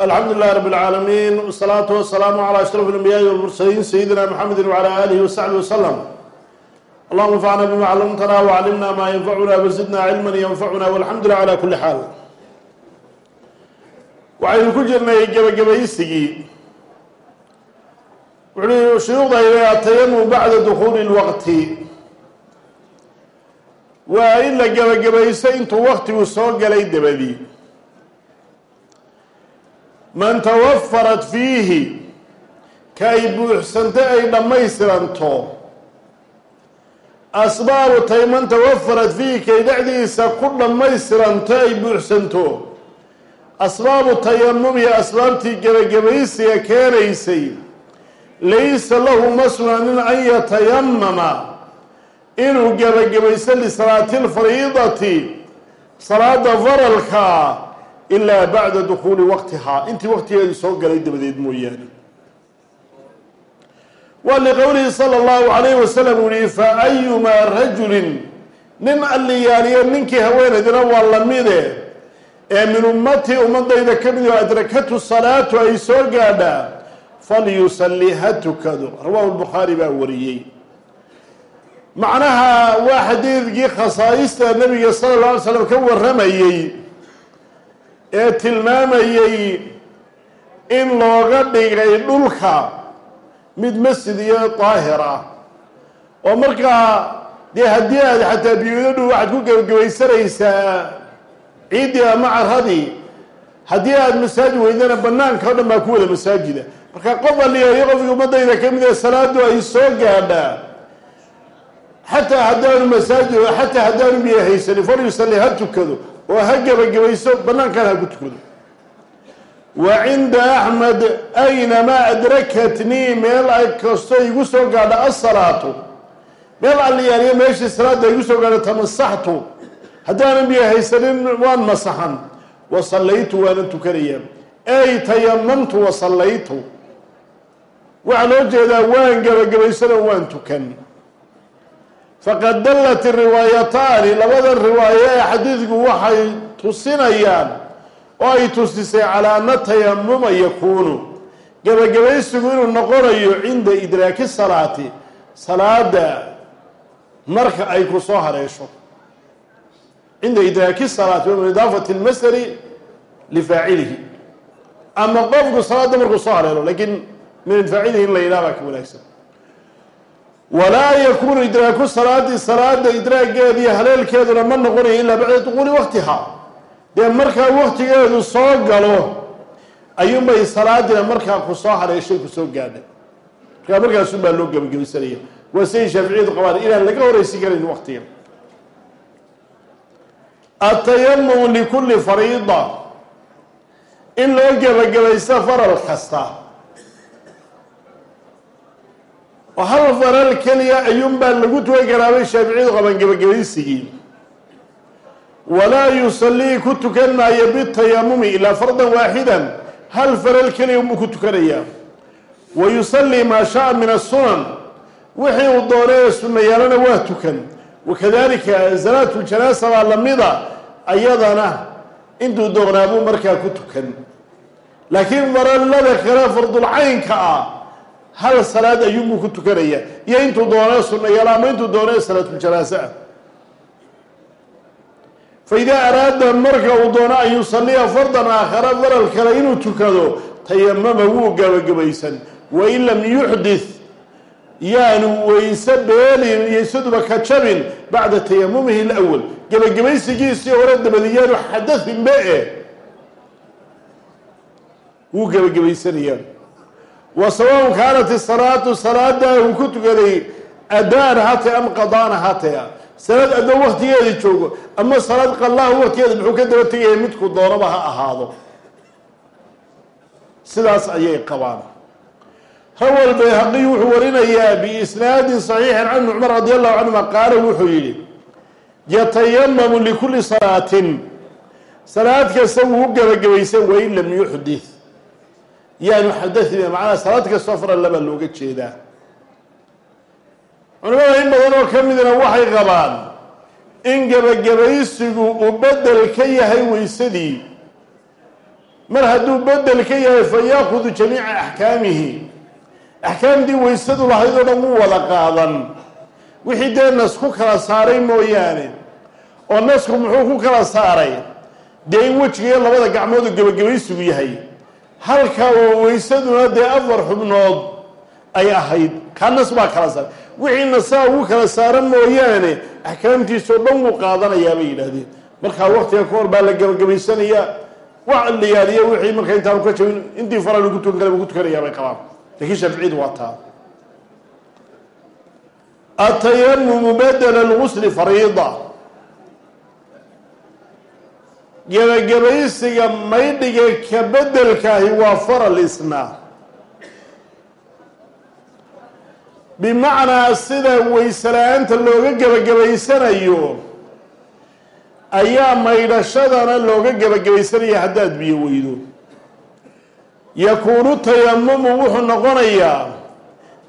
alxamdu lilahi rab اlcaalamiin wsalaatu wasalaamu calى ashraf اlanbiyaai walmursaliin sayidina mxamedi wcala alihi wasaxbi wasalam allahuma anfacna bima callamtana waclimna ma yanfacuna wazidna cilman yanfacuna walxamdu lilah cala kuli xaal waxaynu ku jirnay gebagabaysigii wuxuu shuyuuqdayda atayamum bacda dukuuli lwaqti waa in la gebagabayso intuu waqtigu soo galay dabadii man tawafarat fiihi ka ay buuxsanto ay dhammaystiranto. Asbaabu tay man tawafarat fiihi kay dhexdiisa ku dhammaystiranto ay buuxsanto. Asbaabu tayamumi asbaabtii gebagabaysiga keenaysay laysa lahu ma sugnanin an yatayamama inuu gebagabaysto lisalaati lfariidati salaada faralka ilaa bacda dukuuli waqtihaa intii waqtigeedu soo galay dabadeed mooyaane. Waa liqowlihi sala allahu alayhi wasalam uu fa ayumaa rajulin? Nin alliyaaliyo ninkii haweenaydina waa lamide ee min ummatii ummadayda ka mid oo adrakatu salaatu ay soo gaadhaa falyusalli ha tukado rawaahu lbukhaari baa wariyey. Macnaha waa xadiidkii khasaa'ista nabiga sala alla alay slam ka warramayey ee tilmaamayey in looga dhigay dhulka mid masjid iyo daahir ah oo markaa dee haddii aad xataa biyoodo dhow waxaad ku gebagabaysanaysaa ciiddii ama carradii haddii aada masaajid weydana banaanka o dhan baa ku wada masaajida. Marka qof aliyayo qofkii ummadayda ka mid ee salaadu ay soo gaadhaa xataa haddaanu masaajid xataa haddaanu biyo haysanin falyusalli ha tukado oo ha gebagabayso banaankan ha ku tukado wa cinda axmed aynamaa adrakatnii? Meel ay kasto igu soo gaadha asalaatu meel alliyaaliyo meeshii salaada igu soo gaadha tamasaxtu. Haddaanan biyo haysanin waan masaxan. Wa sallaytu waanan tukanaya. Ay tayamamtu wa sallaytu. Waxaa loo jeedaa waan gebagabaysanoo waan tukan faqad dallat riwaayataani labadan riwaayo ee xadiidku waxay tusinayaan oo ay tusisay calaa ana tayamuma yakuunu gebagabaysigu inuu noqonayo cinda idraaki salaati salaada marka ay ku soo hareesho. Cinda idraaki salaati wa idaafati lmasdari lifaacilihi. Ama qofku salaada markuu soo hareelo lakiin min faacilihi in la yidhaha baa ka wanaagsan walaa yakuunu idraaku salaadi salaada idraageediiyo haleelkeeduna ma noqonayo ilaa bacda duquuli waqtiha. Dee markaa waqtigeedu soo galo ayuunbay salaadina markaa ku soo hareeshay ku soo gaadhay. Markaa markaasun baa loo gebagabaysanaya waa siday shaaficiyadu qabaan inaan laga horeysin karayn waqtiga. Atayamumu likulli fariida. In loo gebagabaysto faral kasta oo hal faral keliya ayuunbaa lagu tukan karaabay shaaficiyadu qabaan gebagabaysigii walaa yusallii ku tukan maayo bitayamumi ilaa fardan waaxidan. Hal faral keliya unbuu ku tukanayaa wa yusallii maa shaa min asunan wixii uu doonay ee sunayaalana waa tukan. Wakadalika salaatu ljanaasa baa lamida ayadana intuu doqnaabuu markaa ku tukan. Laakiin farallada kale fardulcaynka ah hal salaad ayuunbuu ku tukanaya. Iyo intuu doonee sunayaalo ama intuu doonee salaatuljanaase ah. Fa idaa araada marka uu doono an yusaliya fardan aakhara faral kale inuu tukado tayamama wuu gabagabaysan. Wain lam yuxdith yaanu weyse beelin iyo isaduba ka jabin bacda tayamumihi lawal gebagabaysigiisii hore dabadi yaanu xadahinbe e wuu gebagabaysanayaan wa sawaun kaanat isalaatu salaadaa uu ku tukaday adaan hatay am qadaana hataya salaad adoo waktigeeda joogo ama salaad qallaha waktigeeda muxuu ka daba tegaya midku doonaba ha ahaado. Sidaas ayay qabaan. Rawa lbayhaqiy wuxuu warinayaa biisnaadin saxiixin can cumar radi allahu canhuma qaala wuxuu yidhi yatayamamu likulli salaatin. Salaad kasta wuu u gebagabaysan wain lam yuxdith yaanu xadathime macnaha salaad kastoo faral looga jeedaa. Culimada in badan oo ka midna waxay qabaan in gebagabaysigu uu bedel ka yahay weysadii. Mar hadduu bedel ka yahay fa yaakudu jamiica axkaamihi. Axkaamdii weysadu lahayd oo dhan wuu wada qaadan. Wixii dee nas ku kala saaray mooyaane oo nasku muxuu ku kala saaray? Dee in wejigayo labada gacmood oo gebagabaysigu yahay halka oo weysaduna dee afar xubnood ay ahayd. Kaa nas baa kala saaray. Wixii nasaa ugu kala saaran mooyaane axkaamtiisoo dhan wuu qaadanayaa bay yidhaahdeen. Markaa waktiga ka hor baa la gebagabaysanayaa wax la yaaliya wixii marka intaanu ka jabin intii fara lagu tukan buu ku tukanayaa bay qabaan. Lakiin shaaficiyadu waa taa. Atayamumu badela lgusli fariida gebagabaysiga maydhiga ka bedelkaahi waa faral isna. Bimacnaa sida waysela'aanta looga gebagabaysanayo ayaa maydhashadana looga gebagabaysanaya haddaad biyo weydo. Yakuunu tayamumu wuxuu noqonayaa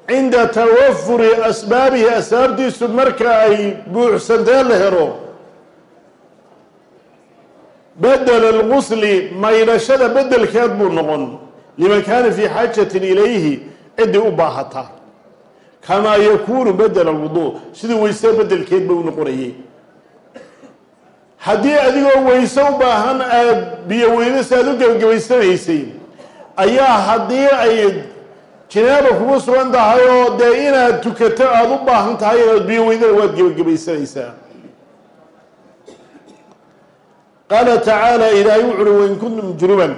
cinda tawafuri asbaabihi asbaabtiisu marka ay buuxsantee la helo bedela lgusli maydhashada bedelkeed buu noqon. Liman kaana fii xaajatin ilayhi ciddii u baahata. Kamaa yakuunu bedela alwuduu sidii weyse bedelkeed ba u noqonayay haddii adigoo weyse u baahan aad biyo weydo si aad u gebagabaysanaysay ayaa haddii ay jinaaba kugu sugan tahay oo dee inaad tukato aada u baahan tahay inaad biyo weydana waad gebagabaysanaysaa qaala tacaala ilaahay wuxu uhi wain kuntum junuban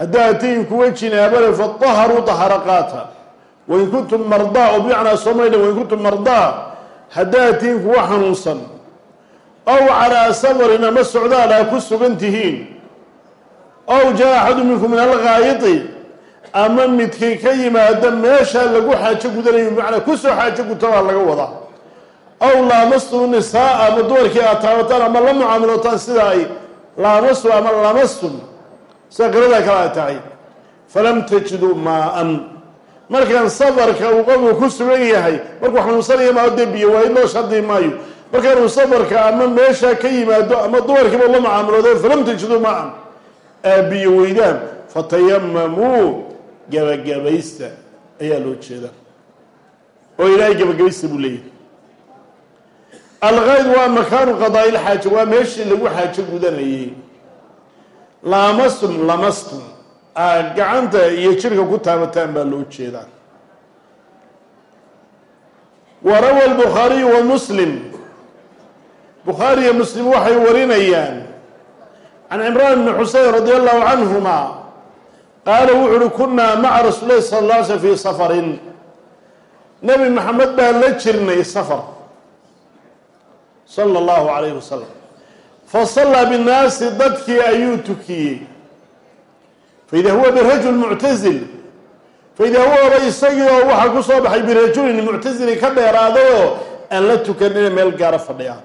haddaad tihin kuwa jinaabale fadaharuu dahara qaata wain kuntum mardaa oo bimacnaa soo maydha wain kuntum mardaa haddaad tihin kuwa xanuunsan ow calaa safarin ama socdaal aa ku sugan tihiin ow jaa axadu minkum min alghaayiti ama midkii ka yimaada meesha lagu xaajo gudanayo bimacnaa ku soo xaajo guta baa laga wadaa ow laamastum nisaa ama dumarkii aad taabataan ama la mucaamilotaan sida ay laamastum ama lamastum sida qiradaa kale ay tahay. Falam tajiduu maa-an. Markaan safarka uu qofku ku sugan yahay markuu xanuunsanaya maa dee biyo waayo loo shardi maayo. Markaanuu safarka ama meesha ka yimaado ama dumarkiiba la mucaamiloodo falam tajiduu maa-an. Aabiyo weydaan fatayamamuu gabagabaysta ayaa loo jeedaa. Oo ilaahay gabagabaysta buu leeyahay alkayd waa makaanu qadaa-il xaaja waa meeshii lagu xaajo gudanayay. Laamastum lamastum. Aad gacanta iyo jirka ku taabataan baa loo jeedaa. Wa rawa lbukhaariyu wa muslim. Bukhaari iyo muslim waxay warinayaan. Can cimraan bni xuseyn radi allahu canhuma qaala wuxu uhi kunaa maca rasuuli lahi sala alla alay slm fi safarin. Nebi maxamed la jirnay safar sala allahu calayhi wasalam fasallaa binnaasi dadkii ayuu tukiyey. Faida huwa birajul muctazil faida huwaba isagii oo waxaa ku soo baxay birajulin muctazilin ka dheeraadayoo aan la tukanina meel gaara fadhiya.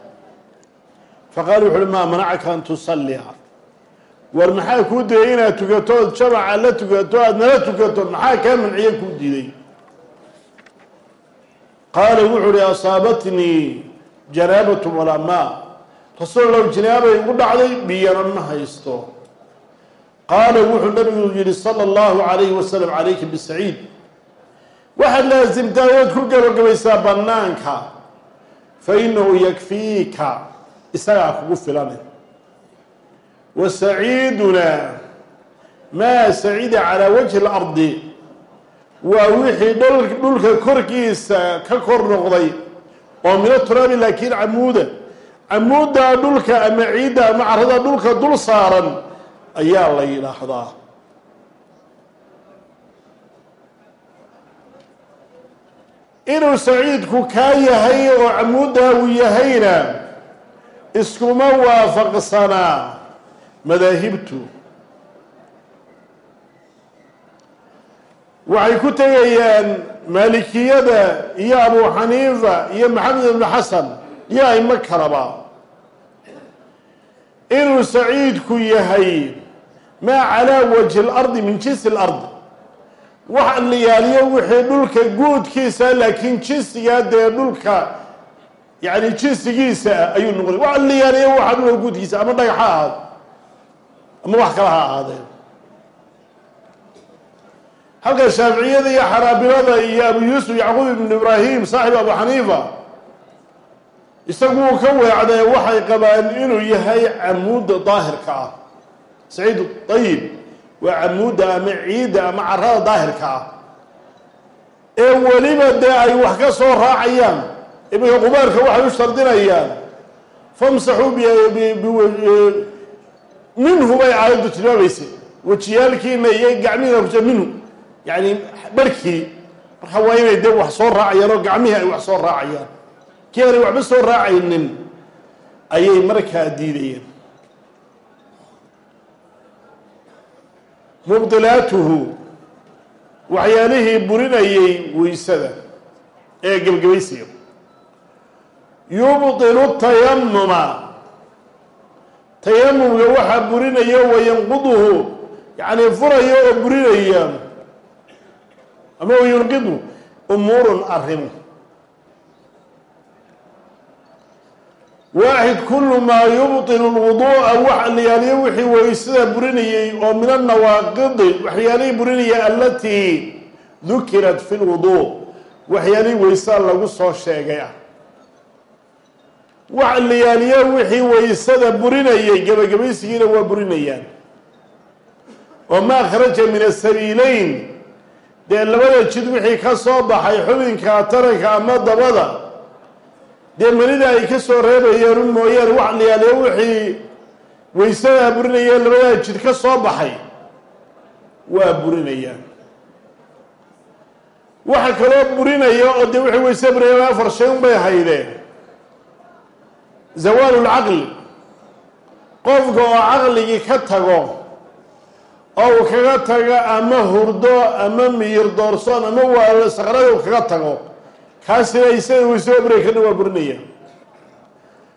Faqaala wuxu uhi maa manacaka an tusallia war maxaa kuu diiday inaad tukato ood jamaca la tukato aada nala tukato maxaa kaa manciye kuu diiday? Qaala wuxuu uhi asaabatnii janaabatu walaa maa rasuul low janaabay igu dhacday biyana ma haysto. Qaala wuxuu nabigu yihi sala allahu calayhi wasalam calayka bisaciid waxaad laasimtaa waad ku gabagabaysaa bannaanka fa inahu yakfiika isagaa kugu filane. Wa saciidunaa maa sacida calaa wajhi اlardi waa wixii dhulka korkiisa ka kor noqday oo mino turaabi laakiin camuuda camuuddaa dhulka ama ciidda ama carada dhulka dul saaran ayaa la yidhaahdaa. Inuu saciidku kaa yahay oo camuuddaa uu yahayna iskuma waafaqsanaa madaahibtu. Waxay ku tegayaan maalikiyada iyo abu xaniifa iyo maxamed ibnu xasan iyo aimo kalaba inuu saciidku yahay maa calaa wajhi اlardi min jinsi اlard wax la yaaliyo wixii dhulka guudkiisa laakiin jinsigaa dee dhulka yani jinsigiisa ayuu noqday. Wax la yaaliyo waxa dhulka guudkiisa ama dhagax ha ahaado ama wax kale ha ahaadeen halka shaaficiyada iyo xaraabilada iyo abu yuusuf yacquub ibnu ibraahim saaxibu abu xaniifa isagu uu ka weecday waxay qabaan inuu yahay camuudda daahirka ah. Saciid ayib waa camuudda ama ciidda ama carada daahirka ah. Ee weliba dee ay wax ka soo raacayaan iminka qubaarka waxay u shardinayaan famsaxuu minhu bay aayaddu tilmaamaysay wejiyaalkiina iyo gacmihiina kuja minhu yani barhkii marka waa inay dee wax soo raacayaan oo gacmihii ay wax soo raacayaan. Kii aanay waxba soo raacaynin ayay markaa diidayeen. Mubdilaatuhu waxyaalihii burinayay weysada ee gebgebaysiga yubdilu tayamuma tayamumka waxaa burinaya wayanquduhu yacni furaya oo burinaya ama wayunqidu umuurun arrimo waaxid kulu maa yubطilu lwuduu'a wax layaaliyo wixii weysada burinayay oo min annawaaqidi waxyaalihii burinaya alatii dukirat fi lwuduu waxyaalihii weysada lagu soo sheegay ah. Wax layaaliyo wixii weysada burinayay gebagabaysigiina waa burinayaan. Oo maa kharaja min asabiileyn dee labada jid wixii ka soo baxay xubinka taranka ama dabada dee manida ay ka soo reebayeen un mooyaane wax layaaliyo wixii weysadaa burinayeen labadaa jid ka soo baxay waa burinayaan. Waxa kaloo burinaya oo dee wixii weysada burinayaan afar shay un bay haydeen. Zawaalu lcaqli qofka oo caqligii ka tago oo uu kaga tago ama hurdo ama miyir doorsoon ama waa saqrada uu kaga tago. Kaasina isaga weysada buray kana waa burinaya.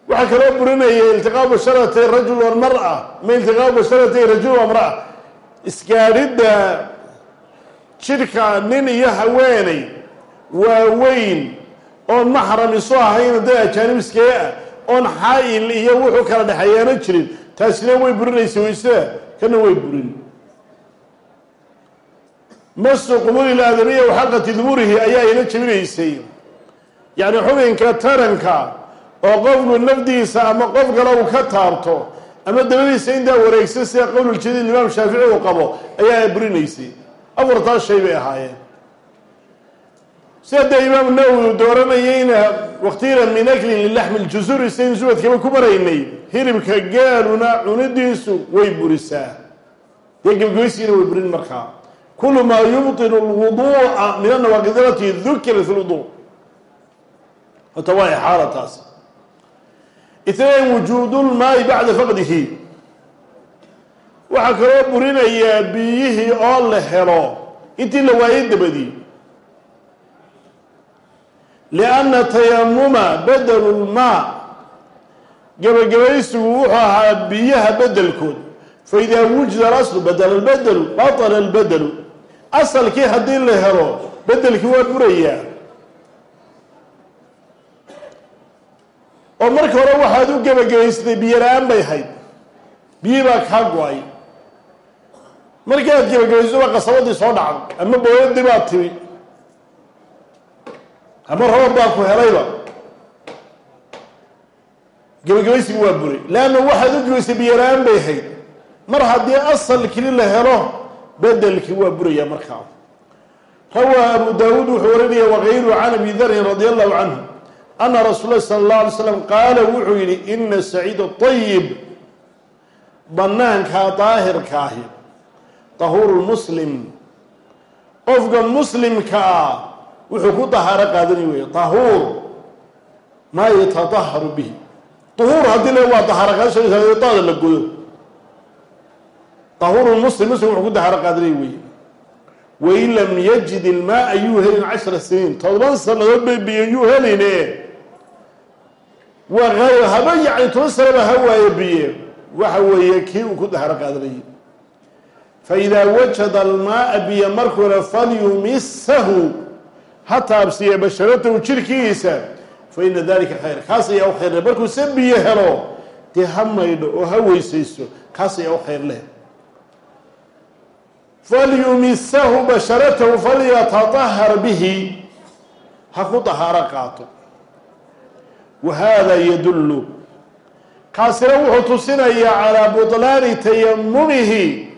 Waxaa kaloo burinaya iltiqaa basharatay rajul walmara ma iltiqaa basharatay rajul wamraa isgaadhidda jidhka nin iyo haweeney waaweyn oon maxram isu ahayn dad ajaanib iskee ah oon xaa-il iyo wuxuu kala dhexeeyaana jirin. Taasina way burinaysa weysada kana way burin masu qubuli aadamiya waxalqati duburihi ayaa ina jebinaysay yacni xubinka taranka oo qofku nafdiisa ama qof kale uu ka taabto ama dabadiisa intaa wareegsan sida qowluljadiid imaam shaafici uu qabo ayaa burinaysay. Afartaas shay bay ahaayeen. Sida dee imaam nawowi dooranayeyna waqtila min aklin lilaxmi ljusuri sidayn subadkaba ku maraynay hilibka gaaluna cunidiisu way burisaa. Dee gebgoysiina way burin markaa kulu maa yubطil lwuduuca min anawaaqidalati dukira fi lwudu hota waa ixaala taas itnayn wujuudu lmaai bacda faqdihi waxaa kaloo burinayaa biyihii oo la helo intii la waayay dabadii lianna tayamuma badelu lmaa gebagabaysigu wuxuu ahaa biyaha bedelkood faidaa wujida alaslu badala lbedelu batala lbedelu asalkii haddii la helo bedelkii waa burayaa oo marka hore waxaad u gebagabaysatay biyo la'aan bay hayd biyii baa kaa go'ay. Markii aad gebagabayso baa qasabadii soo dhacday. Ama booyadii baa timi. Ama roob baa ku helayba. Gebagabaysigu waa buray. Leanna waxaad u gebaysay biyo la'aan bay hayd mar haddii asalkii la helo bedelkii waa buraya markaa rawaa abu daawuud wuxuu warinaya wakayruhu can abi darin radi allahu canhu ana rasuul lahi sala اllah alay slam qaala wuxuu yidhi ina saciid طayib banaankaa daahirka ahi tahuuru muslim qofka muslimka ah wuxuu ku dahaaro qaadanay wey tahuur maa yatadaharu bihi. Uhuur haddii le waa dahaaro qaadashadaada la godo tahuuru muslim wuxuu ku dahaaro qaadanay wey wain lam yajid ilmaaa yuu helin cashara siniin. Todoban sanadood bay biyo yuu heline waa haayo haba yacni toban sanaba ha waayo biye. Waxa weeye kii uu ku daharo qaadanayay faidaa wajada almaaa biyo markuuna falyumisahu ha taabsiya basharatahu jirkiisa fa ina dalika khayr. Kaas ayaa u khayr leh. Markuu se biyo helo dee ha maydho oo ha weysaysto kaas ayaa u leh falyumisahu basharatahu falyataطahar bihi ha ku dahaaro qaato. wa hada yadullu kaasina wuxuu tusinayaa calaa buطlaani tayamumihi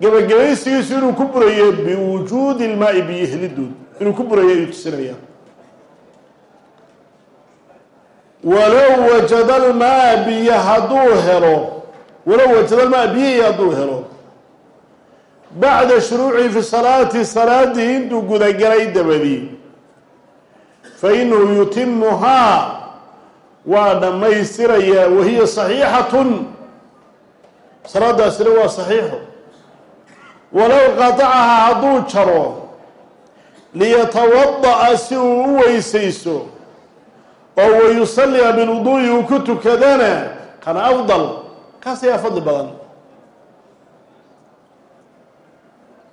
gebagabaysigiisu inuu ku burayo biwujuudi biyo helidood inuu ku burayo ayuu tusinaya. Walow wajada almaa biyo hadduu helo. Walow wajada almaa biyihii hadduu helo bacda shuruucihi fi salaati salaadii intuu gudagalay dabadii fa inahu yutimuhaa waa dhammaystirayaa wahiya saxiixatun salaadaasina waa saxiixo walow qatacahaa hadduu jaro liyatawada'a si uu u weysayso oo wayusalliya bilwuduu'i uu ku tukadana kana afdal kaas ayaa fadli badan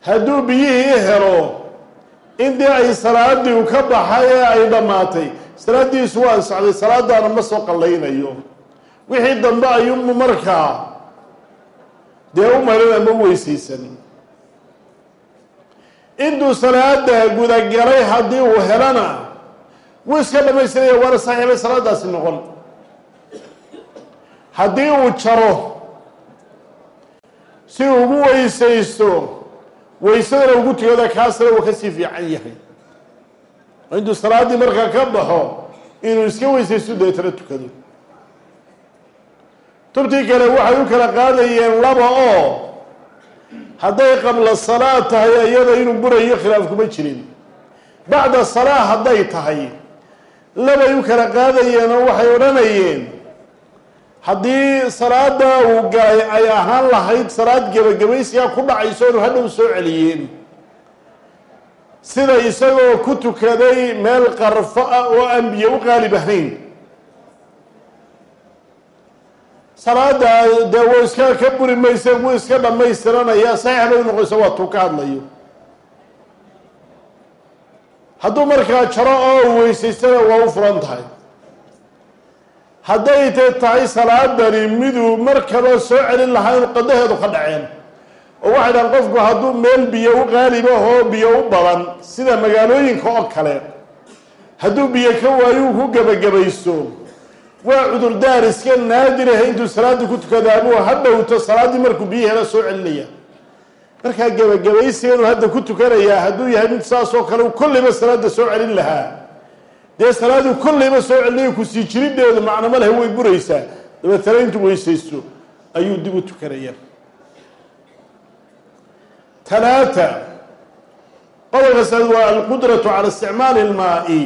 hadduu biyihii helo intii ay salaadii u ka baxay ee ay dhammaatay. Salaadiisu waa ansacday salaadaana ma soo qallaynayo. Wixii dambe ayumu markaa. Dee u marin ama weysaysan intuu salaada gudagalay haddii uu helana wuu iska dhamaystiraya waana saxiibay salaadaasi noqon. Haddii uu jaro si ugu weysaysto waysadana ugu tukada kaasna uu ka sii fiican yahay. Intuu salaaddii markaa ka baxo inuu iska weysaysto deetana tukado. Tubtii kale waxay u kala qaadayeen laba oo hadday qabla salaa tahay iyada inuu burayo khilaaf kuma jirin. Bacda salaa hadday tahay labay u kala qaadayeen oo waxay odhanayeen haddii salaada uu galay ay ahaan lahayd salaad gebagabaysigaa ku dhacayso inu hadhow soo celiyeen sida isagoo ku tukaday meel qarfo ah oo aan biyo u qaalib ahayn. Salaada dee wuu iska ka buri mayse wuu iska dhammaystiranaya saxiix bay noqoyso waa tuu ka hadlayo. Hadduu markaa jaro oo weysaystana waa u furan tahay hadday te tahay salaadani miduu markaba soo celin lahaa inu qadaheedu ka dhaceen. Oo waxay dhahan qofku hadduu meel biyo u qaalib ahoo biyo u badan sida magaalooyinka oo kale hadduu biyo ka waayo uu ku gebagabaysto waa cudurdaar iska naadiraha intuu salaaddii ku tukadaabuu ha dhowto salaaddii markuu biyo soo celinaya. Markaa gebagabaysiga inuu hadda ku tukanayaa hadduu yahay mid saasoo kale u kollayba salaada soo celin lahaa dee salaaduu kollayba soo celinayo ku sii jiriddeedu macnamo leh way buraysaa. Dabeetana intuu weysaysto ayuu dib u tukanaya. Talaata qodobka saad waa alqudratu cala isticmaali ilmaa'i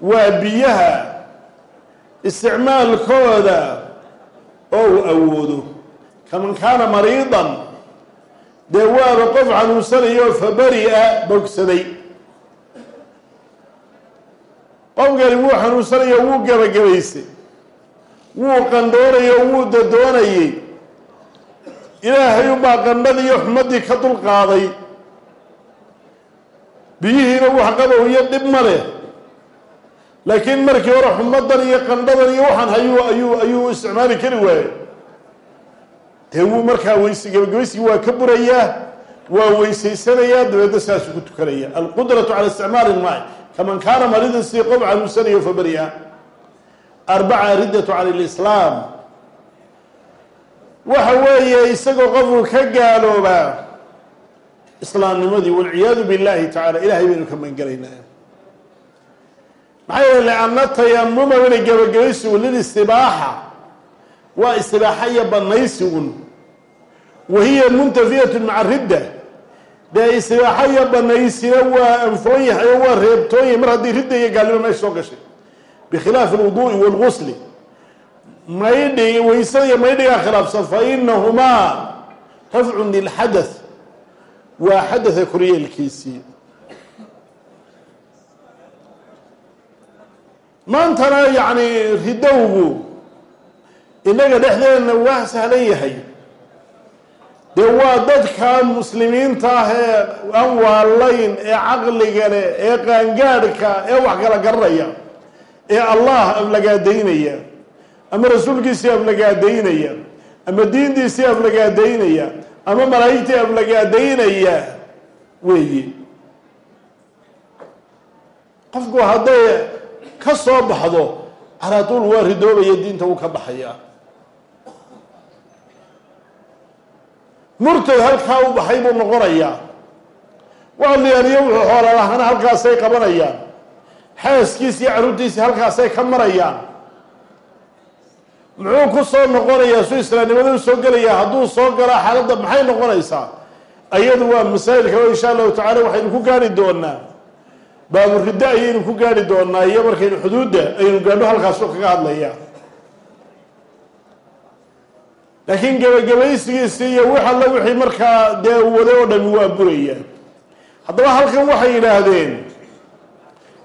waa biyaha isticmaalkooda oo uu awoodo. Kaman kaana mariidan dee waaba qof xanuunsanayo fa bari-a bogsaday qofkani wuu xanuunsanayo wuu gebagabaysay wuu qandhoonayo wuu dadoonayay. Ilaahay unbaa qandhadii iyo xumadii ka dulqaaday biyihiina wax qabow iyo dhib ma leh. Laakiin markii hore xumadan iyo qandhadan iyo waxaan hayuu ayuu ayuu isticmaali kari waayey. Dee wuu markaa weyse gebagabaysigii waa ka burayaa waa weysaysanayaa dabeedna saasuu ku tukanaya. Alqudratu cala isticmaali ilmaai kaman kaana maridan sidii qof xanuunsanayo fa bari-a arbaca riddatu cala lislaam waxa weeye isagoo qofku ka gaaloobaa islaamnimadii walciyaadu billahi tacala ilahay baynu ka mangelaynaa maxaa yeele lianna tayamuma wina gebagabaysigu lilistibaaxa waa istibaaxa iyo banaysigun wa hiya muntafiyatun maca ridda dee istibaaxa iyo banaysina waa anfoon yahay oo waa reebtoon yahay mar haddii ridda iyo gaalnimo meesha soo gashay. Bikhilaafi alwuduu'i waalgusli maydhi waysada iyo maydhigaa khilaafsan fa inahumaa rafcun lilxadath. Waa xadatha koryeelkiisii maantana yacni ridowgu innaga dhexdeedna waa sahlan yahay dee waa dadka muslimiinta ah ee aan waalayn ee caqliga leh ee qaangaadhka ee wax kala garanaya ee allah aflagaadaynaya ama rasuulkiisii aflagaadaynaya ama diintiisii aflagaadaynaya ama malaa'igtii aflagaadaynaya weeye qofku hadday ka soo baxdo calaatuul waa ridoobaya diinta uu ka baxaya murtad halkaa u baxay buu noqonayaa wacdiyaaniyo wuxuu xoola lahaana halkaasay qabanayaan. Xaaskiisi iyo carruurtiisii halkaasay ka marayaan. Muxuu ku soo noqonayaa su islaamnimada u soo gelayaa hadduu soo galaa xaaladda maxay noqonaysaa? Ayadu waa masaa'ilka o insha allahu tacala waxaynu ku gaari doonaa baaburiddo ayaynu ku gaari doonaa iyo markaynu xuduudda aynu gaadho halkaasu kaga hadlayaa laakiin gebagabaysigiisi iyo wix alla wixii markaa dee waday oo dhami waa buraya. Haddaba halkan waxay yidhaahdeen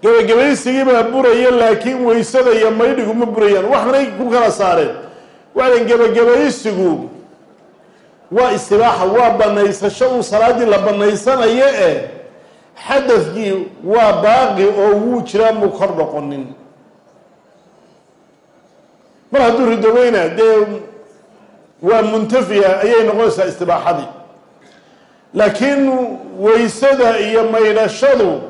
gebagabaysigii baa buraya laakiin waysada iyo maydhigu ma burayaan. Waxnay ku kala saareen. Waxaden gebagabaysigu waa istibaaxa waa banaysasho uu salaaddii la banaysanayo eh xadadkii waa baaqi oo wuu jiraa muu kor noqonin. Mar hadduu ridoweyna dee waa muntafiya ayay noqonaysaa istibaaxadii. Laakiin waysada iyo maydhashadu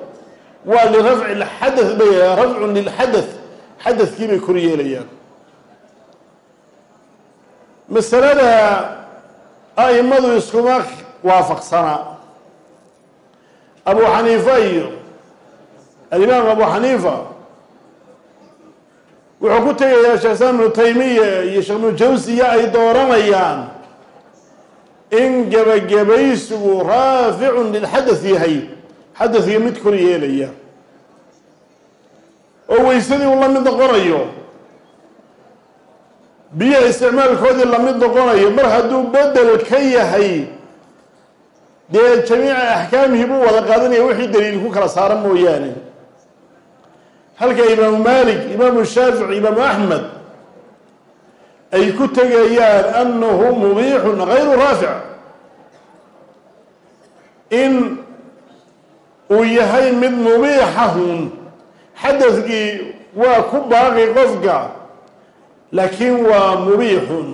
waa lirafci lxadath bay rafcun lilxadath xadadkii bay kor yeelayaan. Masalada a'imadu iskuma waafaqsanaa abu xaniifa iyo alimaam abu xaniifa wuxuu ku tegayaa sheekh islam ibnu taymiya iyo sheekh ibnu jawsiya ay dooranayaan in gebagabaysigu raaficun lilxadath yahay. Xadadkii mid kor yeelaya. Oo weysadii uu la mid noqonayo. Biyaha isticmaalkoodii la mid noqonayo mar hadduu bedel ka yahay dee jamiica axkaamihii buu wada qaadanaya wixii daliil ku kala saara mooyaane halka imaamu malik imaamu shaafici imaamu axmed ay ku tegayaan annahu mubiixun gayru raafic. In uu yahay mid mubiixahun xadadkii waa ku baaqi qofka laakiin waa mubiixun.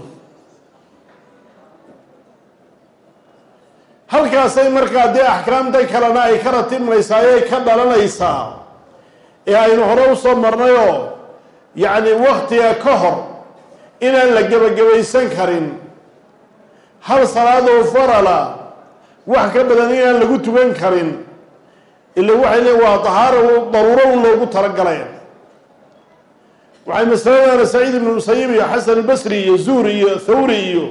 Halkaasay markaa dee axkaamta kalena ay ka ratibmaysaa ayay ka dhalanaysaa ee aynu hore u soo marnayoo yacni waktiga ka hor inaan la gebagabaysan karin hal salaadoo farala wax ka badan inaan lagu tukan karin ila waxay leein waa dahaaro daruuro un loogu talagalay. Waxay masaladana saciid ibnu musayib iyo xasan albasri iyo zuhri iyo thawri iyo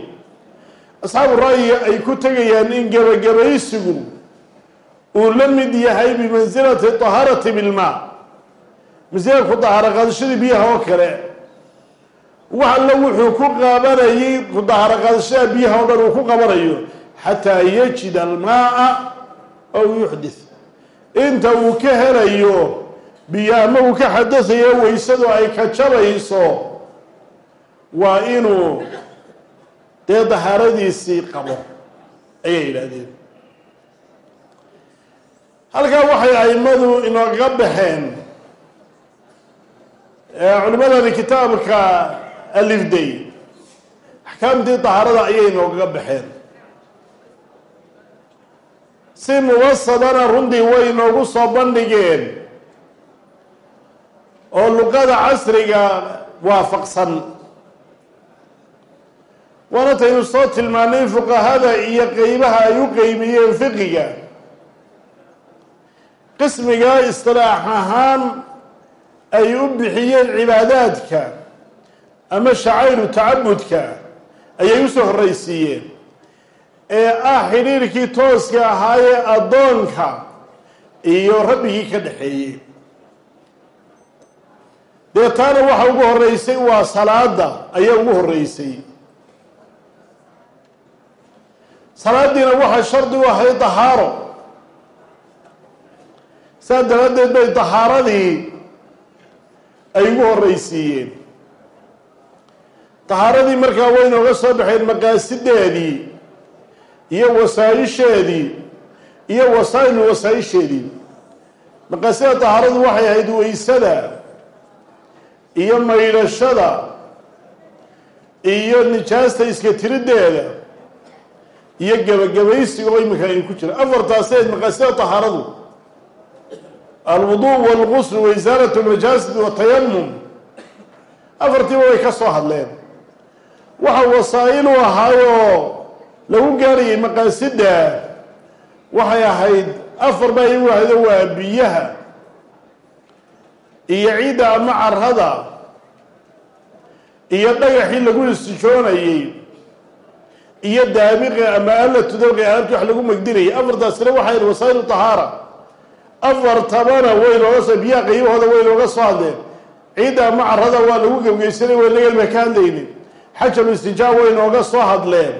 asxaabu ra'yi ay ku tegayaan in gebagabaysigu uu la mid yahay bimansilati tahaarati bilmaa masila ku dahaaro qaadashadii biyaha oo kale. Wax alla wuxuu ku qabanayay ku dahaaro qaadashada biyaha oo dhan uu ku qabanayo xataa yajida almaaa aw yuxdith. Inta uu ka helayo biyo ama uu ka xadasayo waysadu ay ka jabayso waa inuu dee dahaaradiisii qabo ayay yidhaahdeen. Halkaa waxay aimadu inooga baxeen culimadani kitaabka alifday axkaamtii dahaarada ayay inoogaga baxeen. Si mubasadana runtii way inoogu soo bandhigeen oo luqada casriga waafaqsan. Waana taynu soo tilmaanay fuqahada iyo qeybaha ay u qeybiyeen fiqiga. Qismiga istilaax ahaan ay u bixiyeen cibaadaadka ama shacayru tacabudka ayay u soo horreysiiyeen ee ah xidhiirkii tooska ahaayee addoonka iyo rabbigii ka dhexeeyey dee taana waxa ugu horreysay waa salaada ayaa ugu horreysay salaadiina waxaa shardi u ahay dahaaro. Saas daraaddeed bay dahaaradii ay ugu horreysiiyeen dahaaradii markaa way nooga soo baxeen maqaasideedii iyo wasaa-isheedii iyo wasaa-ilu wasaa-isheedii maqaasida dahaaradu waxay ahayd waysada iyo maydhashada iyo nijaasta iska tirideeda iyo gebagabaysiga oo iminka aynu ku jira afartaaseed maqaasida tahaaradu alwudu walgusl waisaalat lmajasid watayamum afartiiba way ka soo hadleen. Waxa wasaa'ilu ahaayoo lagu gaarayay maqaasida waxay ahayd afar baa iyagu ahaydo waa biyaha iyo ciidda ama carada iyo dhagaxii lagu istijoonayey iyo daabiqi ama alatu dabqi alaabtii wax lagu megdinayay afartaasina waxay ahayd wasaa'ilu tahaara afartabana way nooga soo biyaha qaybahooda way nooga soo hadleen. Ciidda ama carada waa lagu gebgeysanay waynagelma ka hadlaynin xajaru istijaa way nooga soo hadleen.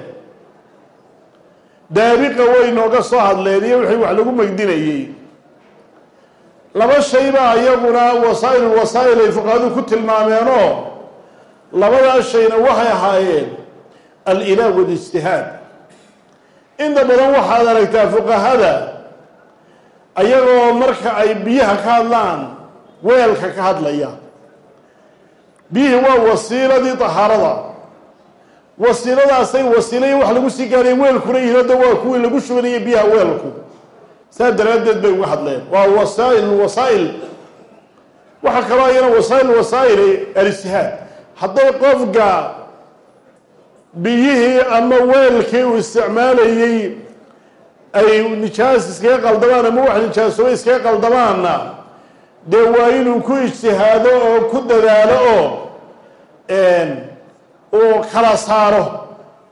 Daabiqa way nooga soo hadleen iyo wixii wax lagu megdinayey laba shaybaa iyaguna wasaa'il wasaa'il ay fuqahadu ku tilmaameenoo labadaas shayna waxay ahaayeen al-ilaah walijtihaad. Inta badan waxaad aragtaa fuqahada ayagoo marka ay biyaha ka hadlaan weelka ka hadlaya. Biyihii waa wasiiladii tahaarada. Wasiiladaasay wasiilaya wax lagu sii gaaraya weelkuna yihiin hadda waa kuwii lagu shubanayay biyaha weelku. Saa daraaddeed bay uga hadleen. Waa wasaa'il wasaa'il. Waxaa kaloo ayana wasaa'il wasaa'il alijtihaad hadday qofka biyihii ama weelkii uu isticmaalayey ay nijaas iskaga qaldamaan ama wax nijaasoba iskaga qaldamaanna dee waa inuu ku ijtihaado oo ku dadaalo oo uu kala saaro.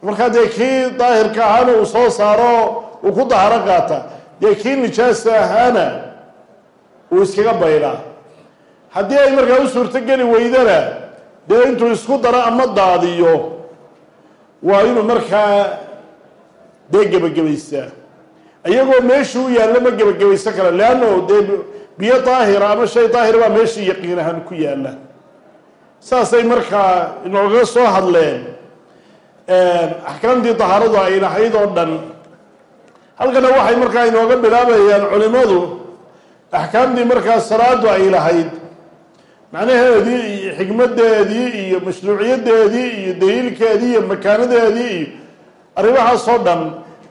Markaa dee kii daahirka ahaana uu soo saaro uu ku daharo qaata. Dee kii nijaasta ahaana uu iskaga baydhaa haddii ay markaa u suurtogeli weydana dee intuu isku daro ama daadiyo waa inuu markaa dee gebagabaystaa iyagoo meeshuu yaallo ma gebagabaysan kara leanno dee biyo daahira ama shay daahira baa meeshii yaqiin ahaan ku yaalla. Saasay markaa inooga soo hadleen axkaamtii dahaaradu ay lahayd oo dhan halkana waxay markaa inooga bilaabayaan culimadu axkaamtii markaa salaadu ay lahayd. Macnaheedii iyo xikmadeedii iyo mashruuciyadeedii iyo daliilkeedii iyo makaanadeedii iyo arrimahaas oo dhan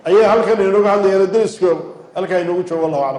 ayay halkan inooga hadlayaan dariska halkaa inoogu joogo wallahu aclam